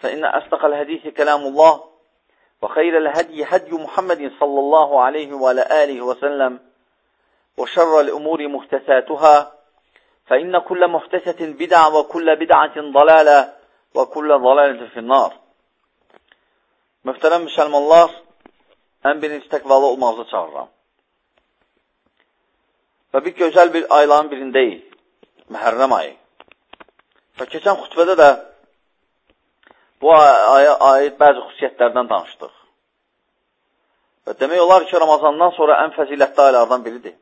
فإن أصدق الحديث كلام الله وخير الهدي هدي محمد صلى الله عليه وعلى آله وسلم وشر الأمور محدثاتها فإن كل محدثة بدعة وكل بدعة ضلالة وكل ضلالة في النار Möhtərəm müsəlmanlar, ən birinci təqvalı olmağınızı çağırıram. Və bir gözəl bir ayların birindəyik, Məhərrəm ayı. Və keçən xütbədə də bu aya aid bəzi xüsusiyyətlərdən danışdıq. Və demək olar ki, Ramazandan sonra ən fəzilətli aylardan biridir.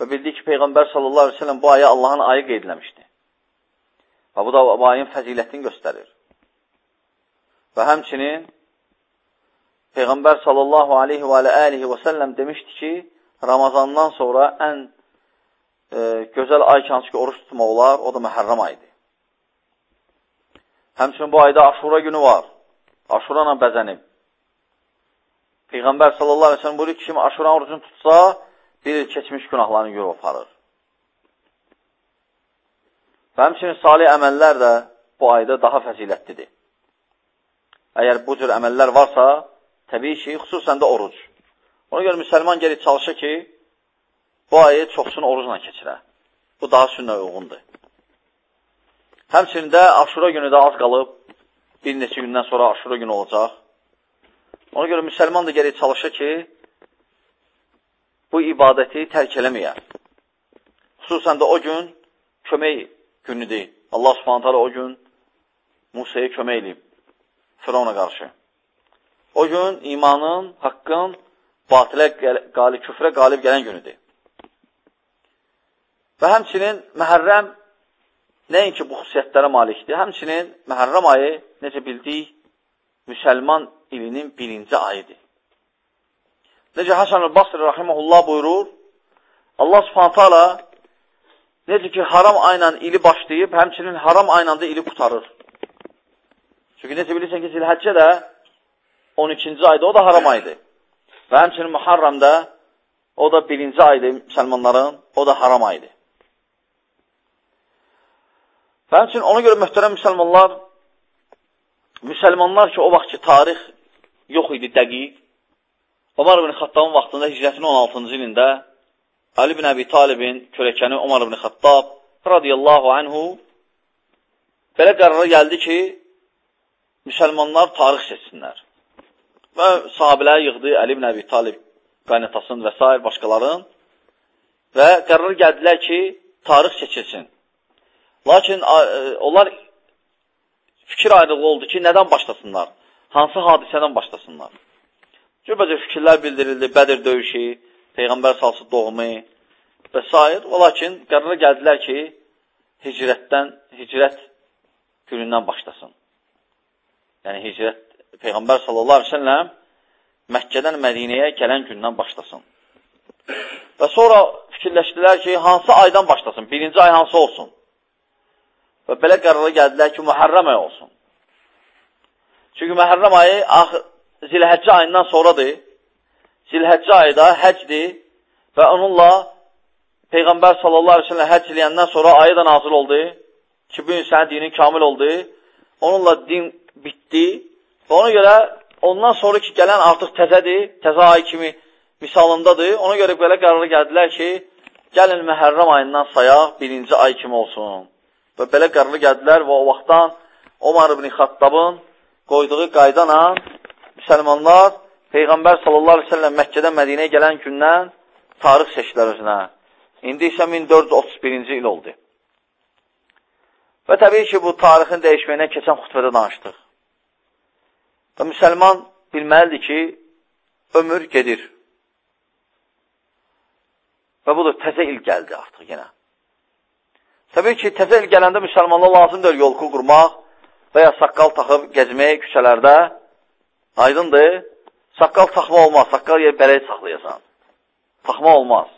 Və bildik ki, Peyğəmbər sallallahu aleyhi ve sellem bu aya Allahın ayı qeydləmişdi. Və bu da bu ayın fəzilətini göstərir. Və həmçinin Peyğəmbər sallallahu aleyhi və aleyhi və səlləm demişdi ki, Ramazandan sonra ən e, gözəl ay hansı ki, oruç tutmaq olar, o da məhərrəm aydır. Həmçinin bu ayda aşura günü var. Aşura ilə bəzənib. Peyğəmbər sallallahu aleyhi ve sellem buyuruyor ki, kim aşura orucunu tutsa, bir il keçmiş günahlarını yürü aparır. Və həmçinin salih əməllər də bu ayda daha fəzilətlidir. Əgər bu cür əməllər varsa, təbii ki, xüsusən də oruc. Ona görə müsəlman gəlib çalışır ki, bu ayı çoxsunu orucla keçirə. Bu daha sünnə uyğundur. Həmçinin də aşura günü də az qalıb, bir neçə gündən sonra aşura günü olacaq. Ona görə müsəlman da gəlib çalışır ki, bu ibadəti tərk eləməyə. Xüsusən də o gün kömək günüdür. Allah subhanətələ o gün Musaya kömək edib, Firavuna qarşı. O gün imanın, haqqın, batilə, qalib, küfrə qalib gələn günüdür. Və həmçinin məhərrəm nəinki bu xüsusiyyətlərə malikdir, həmçinin məhərrəm ayı, necə bildik, müsəlman ilinin birinci ayıdır. Necə Hasan el-Basri rahiməhullah buyurur, Allah subhanətə ala necə ki, haram ayla ili başlayıb, həmçinin haram ayla da ili qutarır. Çünki necə bilirsən ki, zilhəccə də 12-ci ayda, o da haram aydır. Və həmçinin Muharramda, o da birinci aydır müsəlmanların, o da haram aydır. Və həmçinin ona görə möhtərəm müsəlmanlar, müsəlmanlar ki, o vaxt ki, tarix yox idi dəqiq, Ömər ibn Xattabın vaxtında hicrətin 16-cı ilində Ali ibn Əbi Talibin kürəkəni Ömər ibn Xattab radiyallahu anhu belə qərara gəldi ki, müsəlmanlar tarix seçsinlər. Və sahabələri yığdı Əli ibn Əbi Talib qaynatasın və s. başqaların və qərar gəldilər ki, tarix seçilsin. Lakin e, onlar fikir ayrılığı oldu ki, nədən başlasınlar? Hansı hadisədən başlasınlar? Cürbəcə fikirlər bildirildi, Bədir döyüşü, Peyğəmbər salsı doğumu və s. Lakin qərara gəldilər ki, hicrətdən, hicrət günündən başlasın. Yəni, hicrət, Peyğəmbər sallallahu aleyhi ve selləm Məkkədən Mədinəyə gələn gündən başlasın. Və sonra fikirləşdilər ki, hansı aydan başlasın? Birinci ay hansı olsun? Və belə qərara gəldilər ki, Məhərrəm ayı olsun. Çünki Məhərrəm ayı axı, Zilhəccə ayından sonradır. Zilhəccə ayı da həcdir və onunla Peyğəmbər sallallahu aleyhi ve sellem həcc eləyəndən sonra ayı da nazil oldu ki, bu gün sənin dinin kamil oldu. Onunla din bitdi və ona görə ondan sonra ki, gələn artıq təzədir, təzə ay kimi misalındadır. Ona görə belə qərara gəldilər ki, gəlin Məhərrəm ayından sayaq, birinci ay kimi olsun. Və belə qərara gəldilər və o vaxtdan Omar ibn Xattabın qoyduğu qaydana müsəlmanlar Peyğəmbər sallallahu aleyhi ve sellem Məkkədən Mədinəyə gələn gündən tarix seçdilər özünə. İndi isə 1431-ci il oldu. Və təbii ki, bu tarixin dəyişməyinə keçən xütbədə danışdıq. Və müsəlman bilməlidir ki, ömür gedir. Və budur, təzə il gəldi artıq yenə. Təbii ki, təzə il gələndə müsəlmanlar lazımdır yolku qurmaq və ya saqqal taxıb gəzmək küçələrdə. Aydındır. Saqqal taxma olmaz, saqqal yer bələk saxlayasan. Taxma olmaz.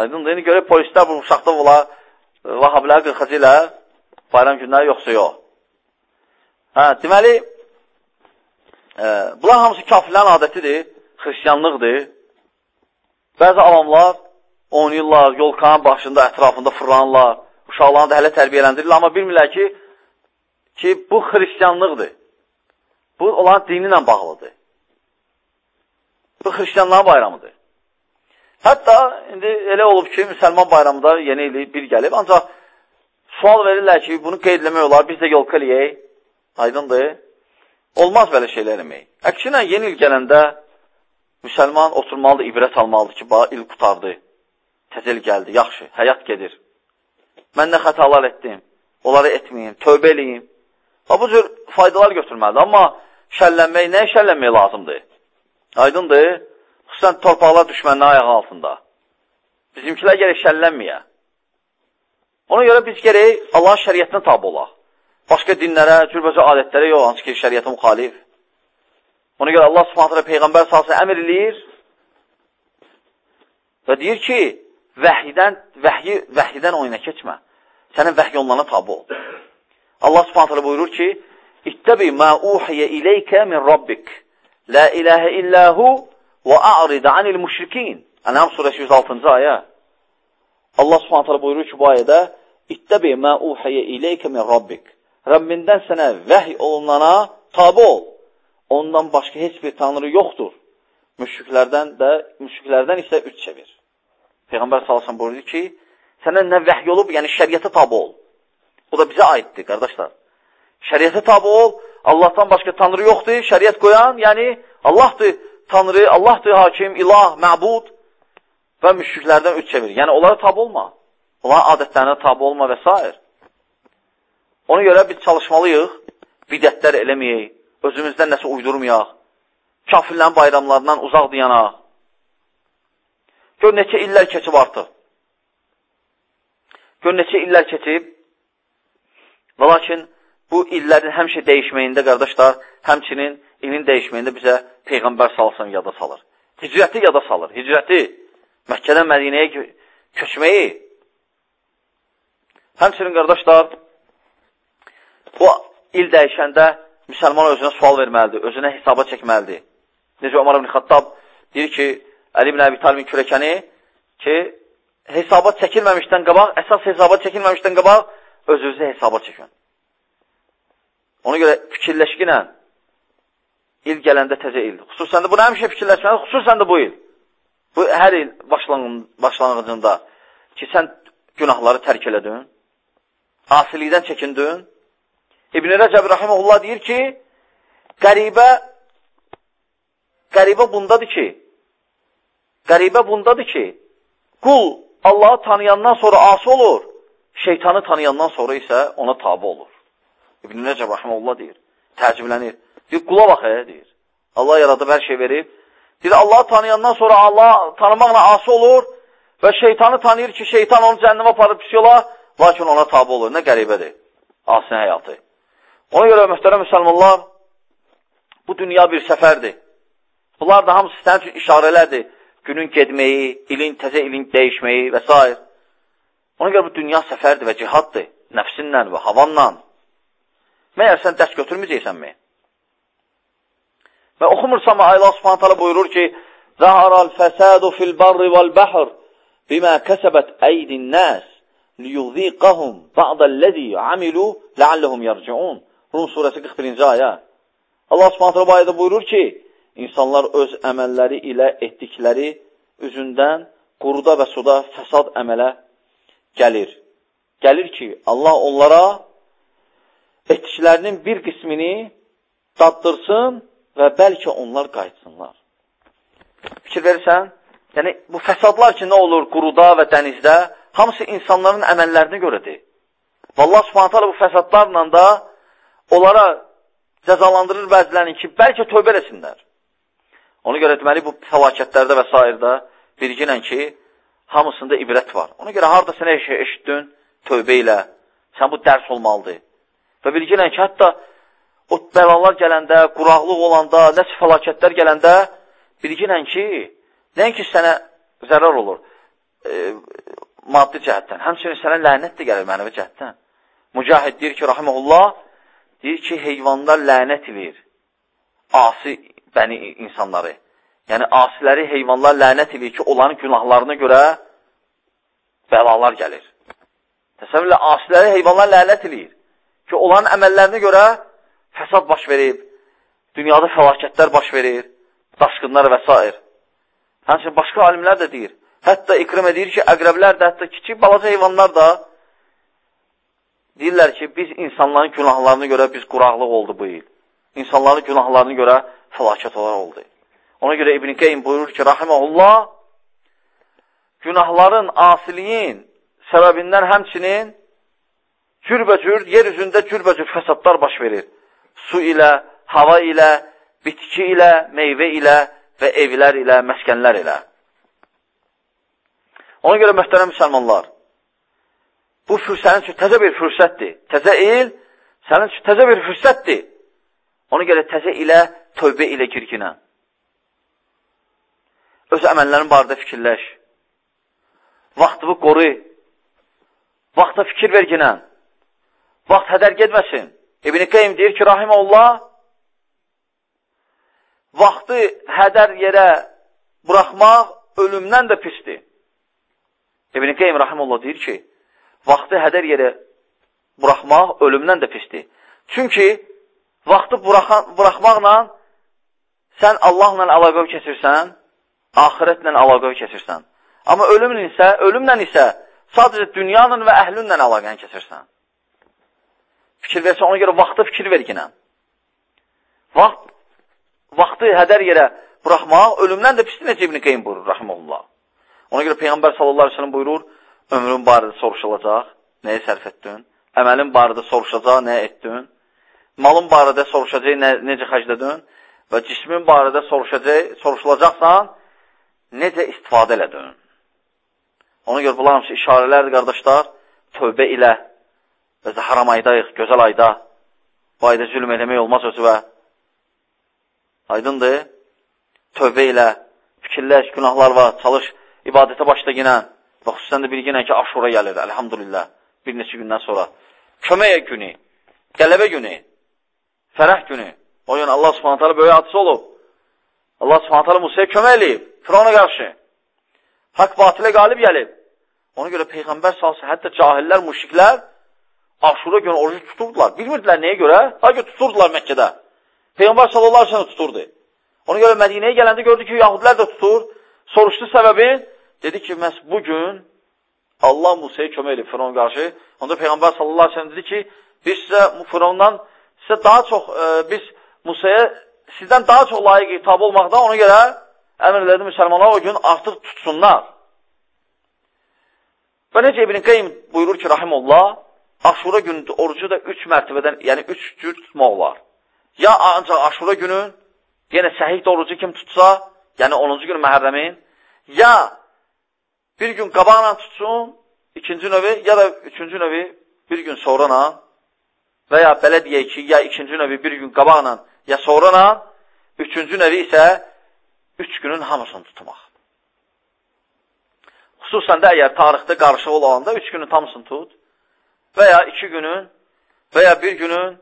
Aydındır. İndi görək, polislər bu uşaqda ola vahabilər qırxacı ilə bayram günləri yoxsa yox. Hə, deməli, e, bunlar hamısı kafirlərin adətidir, xristiyanlıqdır. Bəzi avamlar oynayırlar, yolkanın başında, ətrafında fırlanırlar, uşaqlarını da hələ tərbiyələndirirlər, amma bilmirlər ki, ki, bu xristiyanlıqdır. Bu, olan dini ilə bağlıdır. Bu, xristiyanların bayramıdır. Hətta indi elə olub ki, müsəlman bayramında yeni ili bir gəlib, ancaq sual verirlər ki, bunu qeydləmək olar, biz də yolka eləyək, aydındır. Olmaz belə şeylər eləmək. Əksinə, yeni il gələndə müsəlman oturmalıdır, ibrət almalıdır ki, il qutardı, təzəl gəldi, yaxşı, həyat gedir. Mən nə xətalar etdim, onları etməyim, tövbə eləyim. Və bu cür faydalar götürməlidir. Amma şəllənmək, nəyə şəllənmək lazımdır? Aydındır. Xüsusən torpaqlar düşmənin ayağı altında. Bizimkilər gərək şəllənməyə. Ona görə biz gərək Allahın şəriyyətinə tabi olaq. Başqa dinlərə, cürbəcə adətlərə yox, hansı ki, şəriyyətə müxalif. Ona görə Allah subhanətlə Peyğəmbər salsın əmr eləyir və deyir ki, vəhyidən, vəhyi, vəhyidən oyuna keçmə. Sənin vəhy onlarına tabi ol. Allah subhanətlə buyurur ki, İttəbi mə uhiyə iləykə min Rabbik. La iləhə illəhu və a'rid anil müşrikin. Ənam surəsi 106-cı ayə. Allah subhanətlə buyurur ki, bu ayədə İttəbi mə uhiyə iləykə min Rabbik. Rəbbindən sənə vəhy olunana tabi ol. Ondan başqa heç bir tanrı yoxdur. Müşriklərdən də, müşriklərdən isə üç çevir. Peyğəmbər salasən buyurdu ki, sənə nə vəhy olub, yəni şəriyyətə tabi ol. Bu da bizə aiddir, qardaşlar. Şəriyyətə tabi ol, Allahdan başqa tanrı yoxdur, şəriyyət qoyan, yəni Allahdır tanrı, Allahdır hakim, ilah, məbud və müşriklərdən üç çevir. Yəni, onlara tabi olma. Onların adətlərinə tabi olma və s. Ona görə biz çalışmalıyıq, bidətlər eləməyək, özümüzdən nəsə uydurmayaq, kafirlərin bayramlarından uzaq dayanaq. Gör, neçə illər keçib artıq. Gör, neçə illər keçib və lakin bu illərin həmişə dəyişməyində, qardaşlar, həmçinin ilin dəyişməyində bizə Peyğəmbər salsın yada salır. Hicrəti yada salır. Hicrəti, Məkkədən Mədinəyə köçməyi. Həmçinin, qardaşlar, bu il dəyişəndə müsəlman özünə sual verməlidir, özünə hesaba çəkməlidir. Necə Ömər ibn Xattab deyir ki, Əli ibn Əbi Talibin kürəkəni ki, hesaba çəkilməmişdən qabaq, əsas hesaba çəkilməmişdən qabaq, özünüzü hesaba çəkin. Ona görə fikirləşkinə il gələndə təzə ildir. Xüsusən də bunu həmişə fikirləşməli, xüsusən də bu il. Bu, hər il başlanğıcında ki, sən günahları tərk elədin, asilikdən çəkindin. İbn-i Rəcəb Rahimullah deyir ki, qəribə, qəribə bundadır ki, qəribə bundadır ki, qul Allahı tanıyandan sonra asi olur, şeytanı tanıyandan sonra isə ona tabi olur. İbn-i Rəcəb Rahimullah deyir, təəccüblənir. Deyir, qula bax, e, deyir. Allah yaradıb, hər şey verib. Deyir, Allahı tanıyandan sonra Allah tanımaqla asi olur və şeytanı tanıyır ki, şeytan onu cənnəmə aparıb pis yola, lakin ona tabi olur. Nə qəribədir? Asin həyatı. Ona görə, mühtərəm müsəlmanlar, bu dünya bir səfərdir. Bunlar da hamısı sənin üçün işarələrdir. Günün gedməyi, ilin, təzə ilin dəyişməyi və s. Ona görə bu dünya səfərdir və cihaddır. Nəfsinlə və havanla. Məyər sən dərs götürməyəcəksənmi? Və oxumursanmı, Allah subhanət hala buyurur ki, Zəharal fəsədu fil barri vəl bəhr bimə kəsəbət əydin nəs liyuziqahum ba'dəlləzi amilu ləalləhum yarciun. Rum surəsi 41-ci ayə. Allah subhanət hala bu ayədə buyurur ki, insanlar öz əməlləri ilə etdikləri üzündən quruda və suda fəsad əmələ gəlir. Gəlir ki, Allah onlara etdiklərinin bir qismini daddırsın və bəlkə onlar qayıtsınlar. Fikir verirsən? Yəni, bu fəsadlar ki, nə olur quruda və dənizdə, hamısı insanların əməllərinə görədir. Və Allah subhanətə bu fəsadlarla da onlara cəzalandırır bəzilərini ki, bəlkə tövbə eləsinlər. Ona görə deməli, bu fəlakətlərdə və s. bilginən ki, hamısında ibrət var. Ona görə harada sənə şey eşitdin, tövbə ilə, sən bu dərs olmalıdır. Və bilginən ki, hətta o bəlalar gələndə, quraqlıq olanda, nəsə fəlakətlər gələndə, bilginən ki, nəinki sənə zərər olur e, maddi cəhətdən, həmçinin sənə lənət də gəlir mənəvi cəhətdən. Mücahid deyir ki, rahiməhullah, deyir ki, heyvanlar lənət edir asi bəni insanları. Yəni, asiləri heyvanlar lənət edir ki, onların günahlarına görə bəlalar gəlir. Təsəvvürlə, asiləri heyvanlar lənət edir ki, onların əməllərinə görə fəsad baş verib, dünyada fəlakətlər baş verir, daşqınlar və s. Həmçinin başqa alimlər də deyir. Hətta ikrimə deyir ki, əqrəblər də, hətta kiçik balaca heyvanlar da deyirlər ki, biz insanların günahlarını görə biz quraqlıq oldu bu il. İnsanların günahlarını görə fəlakət olar oldu. Ona görə İbn-i Qeym buyurur ki, rahiməhullah, günahların, asiliyin səbəbindən həmçinin cürbəcür, yer üzündə cürbəcür fəsadlar baş verir. Su ilə, hava ilə, bitki ilə, meyvə ilə və evlər ilə, məskənlər ilə. Ona görə möhtərəm müsəlmanlar, bu sənin üçün təzə bir fürsətdir. Təzə il sənin üçün təzə bir fürsətdir. Ona görə təzə ilə, tövbə ilə girginə. Öz əməllərin barədə fikirləş. Vaxtını qoru. Vaxta fikir verginə. Vaxt hədər getməsin. İbn-i Qeym deyir ki, rahimə Allah, vaxtı hədər yerə buraxmaq ölümdən də pisdir. İbn-i Qeym Rahimullah deyir ki, vaxtı hədər yerə buraxmaq ölümdən də pisdir. Çünki vaxtı buraxan, buraxmaqla sən Allahla əlaqə keçirsən, ahirətlə əlaqə keçirsən. Amma ölümlə isə, ölümlə isə sadəcə dünyanın və əhlünlə əlaqəni keçirsən. Fikir versən, ona görə vaxtı fikir verginə. Vaxt vaxtı hədər yerə buraxmaq ölümdən də pisdir necə İbn-i Qeym buyurur, rəhməlullah. Ona görə Peyğəmbər sallallahu aleyhi buyurur, ömrün barədə soruşulacaq, nəyə sərf etdin? Əməlin barədə soruşacaq, nə etdin? Malın barədə soruşacaq, nə, necə xərclədin? Və cismin barədə soruşulacaqsan, necə istifadə elədin? Ona görə bunlar hamısı işarələrdir, qardaşlar, tövbə ilə, və haram aydayıq, gözəl ayda, bu ayda zülm eləmək olmaz özüvə, Aydındır? Tövbə ilə, fikirləş, günahlar var, çalış, ibadətə başla yenə. Və xüsusən də bilginə ki, aşura gəlir, əlhamdülillah, bir neçə gündən sonra. Kömək günü, qələbə günü, fərəh günü. O gün Allah subhanət hələ böyük hadisi olub. Allah subhanət hələ Musaya kömək eləyib, Firona qarşı. Haqq batilə qalib gəlib. Ona görə Peyğəmbər salsı, hətta cahillər, müşriklər aşura günü orucu tuturdular. Bilmirdilər nəyə görə? Həqiqə tuturdular Məkkədə. Peyğəmbər sallallahu aleyhi tuturdu. Ona görə Mədinəyə gələndə gördü ki, yahudilər də tutur. Soruşdu səbəbin. Dedi ki, məhz bugün Allah Musaya kömək edib Firavun qarşı. Onda Peyğəmbər sallallahu aleyhi dedi ki, biz sizə Firavundan sizə daha çox, e, biz Musaya sizdən daha çox layiq itab olmaqda ona görə əmr elədi müsəlmanlar o gün artıq tutsunlar. Və necə İbn-i Qeym buyurur ki, rahimullah, aşura günü orucu da üç mərtəbədən, yəni üç cür tutmaq olar. Ya ancaq aşura günü, yenə səhid orucu kim tutsa, yəni 10-cu gün məhərrəmin, ya bir gün qabaqla tutsun, ikinci növü, ya da üçüncü növü bir gün sonrana və ya belə deyək ki, ya ikinci növü bir gün qabaqla, ya sonrana, üçüncü növü isə üç günün hamısını tutmaq. Xüsusən də əgər tarixdə qarışıq olanda üç günün hamısını tut və ya iki günün və ya bir günün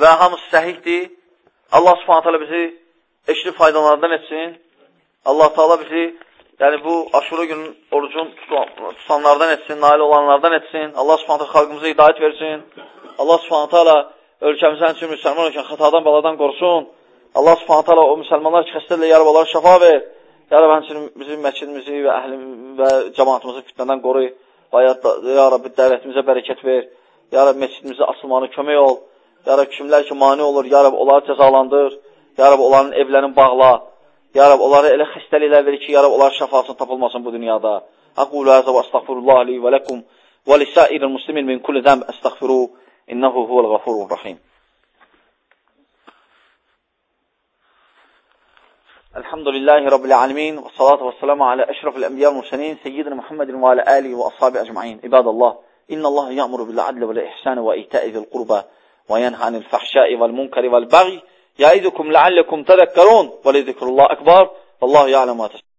və hamısı səhihdir. Allah subhanət hələ bizi eşli faydalarından etsin. Allah taala bizi yəni bu aşura günün orucun tutanlardan etsin, nail olanlardan etsin. Allah subhanət xalqımıza hidayət versin. Allah subhanət hələ ölkəmizə üçün müsəlman ölkən xətadan, baladan qorusun. Allah subhanət hələ o müsəlmanlar ki, xəstədirlə yarab onlara şəfa ver. Ya Rabbi, həmçinin bizim məscidimizi və əhlim və cəmatımızı fitnədən qoru. Və ya Rabbi, dəvətimizə bərəkət ver. Ya Rabbi, məscidimizə açılmanı kömək ol. Ya Rab, kimlər ki, mani olur, Ya Rab, onları cəzalandır. Ya Rab, onların evlərini bağla. Ya Rab, onlara elə xəstəliklər verir ki, Ya Rab, onların şəfasını tapılmasın bu dünyada. Aqulu həzə və əstəğfirullah li və ləkum və lisairil muslimin min kulli zəmb əstəğfiru innəhu huvəl qafurur rahim. الحمد لله رب العالمين والصلاة والسلام على أشرف الأنبياء والمرسلين سيدنا محمد وعلى آله وأصحابه أجمعين عباد الله إن الله يأمر بالعدل والإحسان وإيتاء ذي القربى وينهى عن الفحشاء والمنكر والبغي يعظكم لعلكم تذكرون ولذكر الله أكبر والله يعلم ما تشاءون